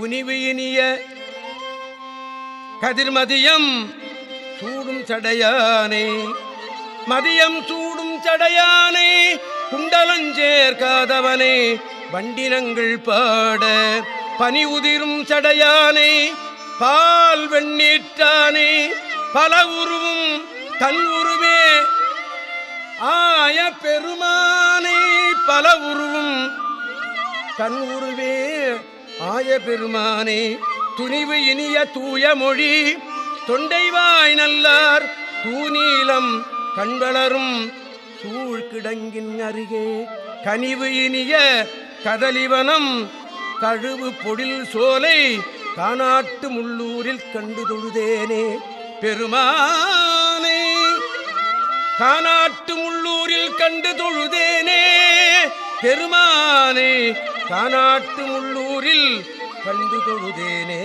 குனிவு இனிய கதிர்மதியம் சூடும் சடையானே. மதியம் சூடும் சடையானே. குண்டலஞ்சேர்காதவனே வண்டினங்கள் பாட பனி உதிரும் சடையானே. பால் வெண்ணீற்றானே. பல உருவும் தன் உருவே. ஆய பெருமானே பல உருவும் தன் உருவே. ஆய பெருமானே துணிவு இனிய தூய மொழி தொண்டைவாய் நல்லார் தூநீலம் கண்வளரும் சூழ்கிடங்கின் அருகே கனிவு இனிய கதலிவனம் தழுவு பொழில் சோலை காணாட்டு முள்ளூரில் கண்டு தொழுதேனே பெருமானே காணாட்டு முள்ளூரில் கண்டு தொழுதேனே பெருமானே காணாட்டு முள்ளூரில் கண்டு தொழுதேனே.